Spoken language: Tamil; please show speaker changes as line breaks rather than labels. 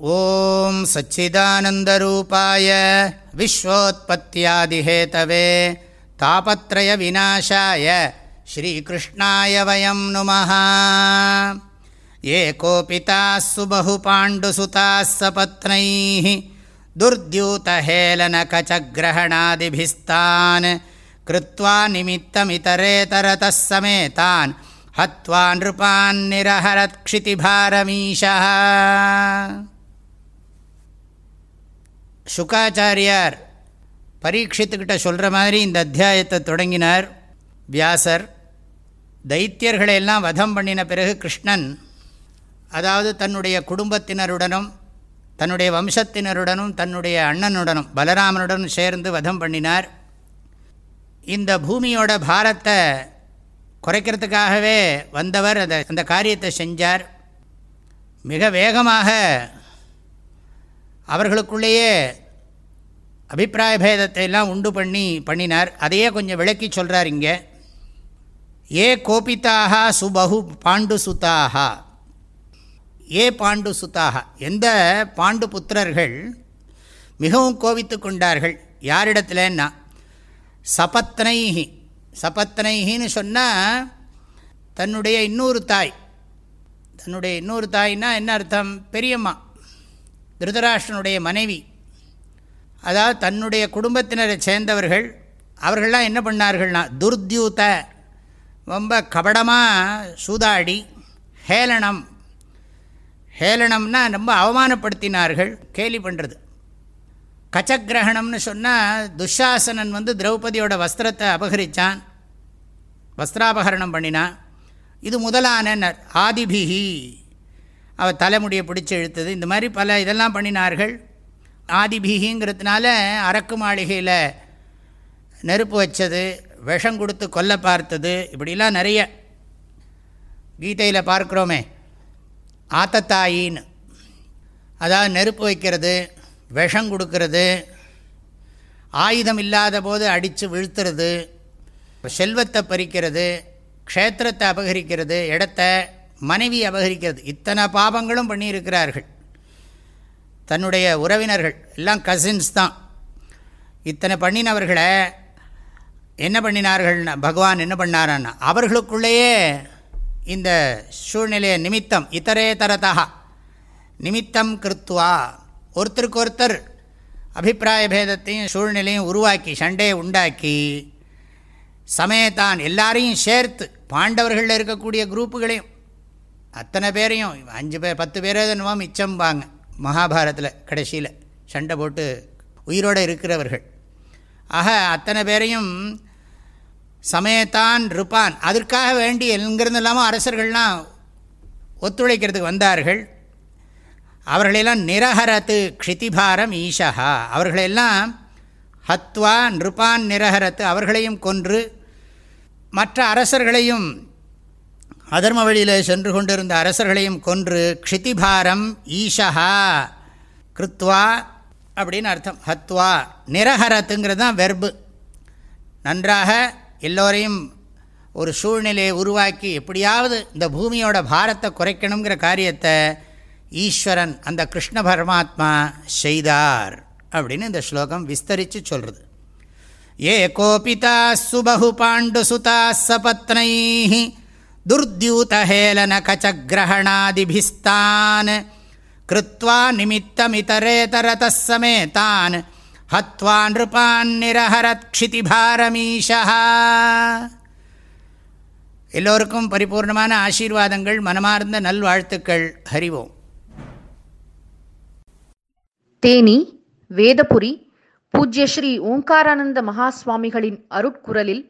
ॐ सच्चिदानन्दरूपाय विश्वोत्पत्त्यादिहेतवे तापत्रयविनाशाय श्रीकृष्णाय वयं नुमः। ये कोपिताः सुबहुपाण्डुसुताः सपत्नैः दुर्द्यूतहेलनकचग्रहणादिभिस्तान् कृत्वा निमित्तमितरेतरतः समेतान् हत्वा नृपान्निरहरत्क्षितिभारमीशः சுகாச்சாரியார் பரீட்சித்துக்கிட்ட சொல்கிற மாதிரி இந்த அத்தியாயத்தை தொடங்கினார். வியாசர் தைத்தியர்களை எல்லாம் வதம் பண்ணின பிறகு கிருஷ்ணன் அதாவது தன்னுடைய குடும்பத்தினருடனும் தன்னுடைய வம்சத்தினருடனும் தன்னுடைய அண்ணனுடனும் பலராமனுடனும் சேர்ந்து வதம் பண்ணினார். இந்த பூமியோட பாரத்தை குறைக்கிறதுக்காகவே வந்தவர் அந்த அந்த காரியத்தை செஞ்சார். மிக வேகமாக அவர்களுக்குள்ளேயே அபிப்பிராய பேதத்தை எல்லாம் உண்டு பண்ணி பண்ணினார். அதையே கொஞ்சம் விளக்கி சொல்கிறார் இங்கே. ஏ கோபித்தாக சுபகு பாண்டு சுத்தாக ஏ பாண்டு சுத்தாக எந்த பாண்டு புத்திரர்கள் மிகவும் கோபித்து கொண்டார்கள். யாரிடத்துலன்னா? சபத்னைஹி. சபத்னைஹின்னு சொன்னால் தன்னுடைய இன்னொரு தாய். தன்னுடைய இன்னொரு தாய்னா என்ன அர்த்தம்? பெரியம்மா. திருதராஷ்டனுடைய மனைவி. அதாவது தன்னுடைய குடும்பத்தினரை சேர்ந்தவர்கள் அவர்கள்லாம் என்ன பண்ணார்கள்னா துர்தியூத ரொம்ப கபடமாக சூதாடி ஹேளனம் ஹேளனம்னா ரொம்ப அவமானப்படுத்தினார்கள் கேலி பண்ணுறது கச்சக்கிரகணம்னு சொன்னால் துஷாசனன் வந்து திரௌபதியோட வஸ்திரத்தை அபகரித்தான் வஸ்திராபகரணம் பண்ணினான். இது முதலான ஆதிபிகி அவள் தலைமுடியை பிடிச்சி இழுத்தது. இந்த மாதிரி பல இதெல்லாம் பண்ணினார்கள். ஆதிபிகிங்கிறதுனால அரக்கு மாளிகையில் நெருப்பு வச்சது விஷம் கொடுத்து கொல்ல பார்த்தது இப்படிலாம் நிறைய கீதையில் பார்க்குறோமே. ஆத்தத்தாயின்னு. அதாவது நெருப்பு வைக்கிறது விஷம் கொடுக்கறது ஆயுதம் இல்லாத போது அடித்து வீழ்த்துறது செல்வத்தை பறிக்கிறது க்ஷேத்திரத்தை அபகரிக்கிறது இடத்த மனைவி அபகரிக்கிறது இத்தனை பாபங்களும் பண்ணியிருக்கிறார்கள். தன்னுடைய உறவினர்கள் எல்லாம் கசின்ஸ் தான். இத்தனை பண்ணினவர்களை என்ன பண்ணினார்கள்னா பகவான் என்ன பண்ணாரான்னா அவர்களுக்குள்ளேயே இந்த சூழ்நிலைய நிமித்தம் இத்தரே தரதா நிமித்தம் கிருத்துவா ஒருத்தருக்கு ஒருத்தர் அபிப்பிராய பேதத்தையும் சூழ்நிலையும் உருவாக்கி சண்டையை உண்டாக்கி சமயத்தான் எல்லாரையும் சேர்த்து பாண்டவர்களில் இருக்கக்கூடிய குரூப்புகளையும் அத்தனை பேரையும் அஞ்சு பேர் பத்து பேரே என்னவோ மிச்சம்பாங்க. மகாபாரத்தில் கடைசியில் சண்டை போட்டு உயிரோடு இருக்கிறவர்கள். ஆக அத்தனை பேரையும் சமயத்தான் இருப்பான் அதற்காக வேண்டி எங்கிருந்து இல்லாமல் அரசர்கள்லாம் ஒத்துழைக்கிறதுக்கு வந்தார்கள். அவர்களெல்லாம் நிரஹரத்து க்ஷிதிபாரம் ஈஷா அவர்களெல்லாம் ஹத்வா நிருபான் நிரஹரத்து அவர்களையும் கொன்று மற்ற அரசர்களையும் அதர்ம வழியில் சென்று கொண்டிருந்த அரசர்களையும் கொன்று க்ஷிதிபாரம் ஈஷா கிருத்வா அப்படின்னு அர்த்தம். ஹத்வா நிரஹரத்துங்கிறது தான் வெர்பு. நன்றாக எல்லோரையும் ஒரு சூழ்நிலையை உருவாக்கி எப்படியாவது இந்த பூமியோட பாரத்தை குறைக்கணுங்கிற காரியத்தை ஈஸ்வரன் அந்த கிருஷ்ண பரமாத்மா செய்தார் அப்படின்னு இந்த ஸ்லோகம் விஸ்தரித்து சொல்கிறது ஏ கோபிதா சுபகு பாண்டு சுதா சபத்னை துர்தியூதஹேலன கச்சகிரகணாதிபிஸ்தான் கிருத்வா நிமித்தமிதரேதரத சமேதான் ஹத்வா நிருபான் நிரஹரத் எல்லோருக்கும் பரிபூர்ணமான ஆசீர்வாதங்கள் மனமார்ந்த நல்வாழ்த்துக்கள். ஹரிவோம்.
தேனி வேதபுரி பூஜ்ய ஸ்ரீ ஓங்காரானந்த மகாஸ்வாமிகளின் அருட்குரலில்